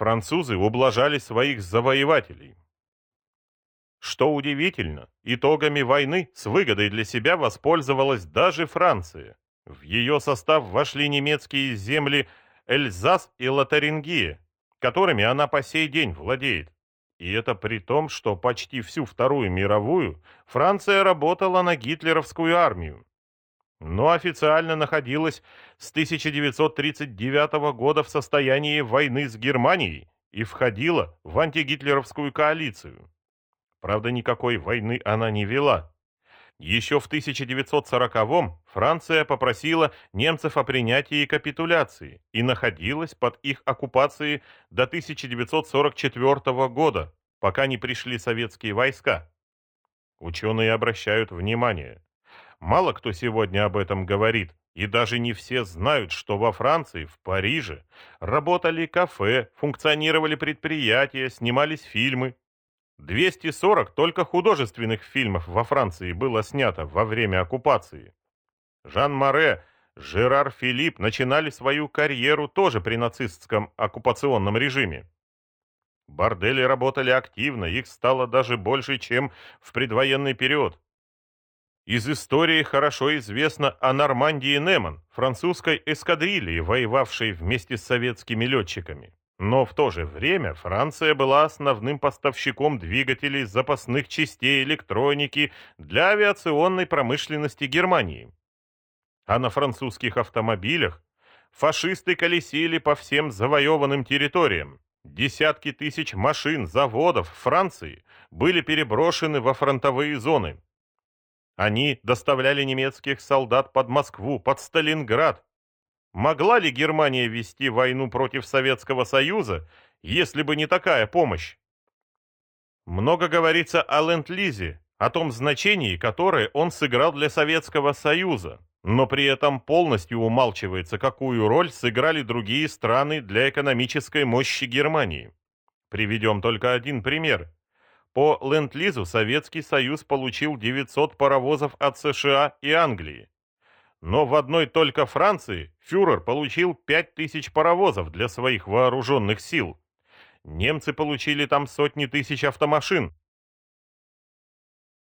французы ублажали своих завоевателей. Что удивительно, итогами войны с выгодой для себя воспользовалась даже Франция. В ее состав вошли немецкие земли Эльзас и Лотарингия, которыми она по сей день владеет. И это при том, что почти всю Вторую мировую Франция работала на гитлеровскую армию. Но официально находилась с 1939 года в состоянии войны с Германией и входила в антигитлеровскую коалицию. Правда, никакой войны она не вела. Еще в 1940-м Франция попросила немцев о принятии капитуляции и находилась под их оккупацией до 1944 года, пока не пришли советские войска. Ученые обращают внимание. Мало кто сегодня об этом говорит, и даже не все знают, что во Франции, в Париже, работали кафе, функционировали предприятия, снимались фильмы, 240 только художественных фильмов во Франции было снято во время оккупации. Жан Море, Жерар Филипп начинали свою карьеру тоже при нацистском оккупационном режиме. Бордели работали активно, их стало даже больше, чем в предвоенный период. Из истории хорошо известно о Нормандии Неман, французской эскадрильи, воевавшей вместе с советскими летчиками. Но в то же время Франция была основным поставщиком двигателей запасных частей электроники для авиационной промышленности Германии. А на французских автомобилях фашисты колесили по всем завоеванным территориям. Десятки тысяч машин, заводов Франции были переброшены во фронтовые зоны. Они доставляли немецких солдат под Москву, под Сталинград, Могла ли Германия вести войну против Советского Союза, если бы не такая помощь? Много говорится о Ленд-Лизе, о том значении, которое он сыграл для Советского Союза, но при этом полностью умалчивается, какую роль сыграли другие страны для экономической мощи Германии. Приведем только один пример. По Ленд-Лизу Советский Союз получил 900 паровозов от США и Англии. Но в одной только Франции фюрер получил 5000 паровозов для своих вооруженных сил. Немцы получили там сотни тысяч автомашин.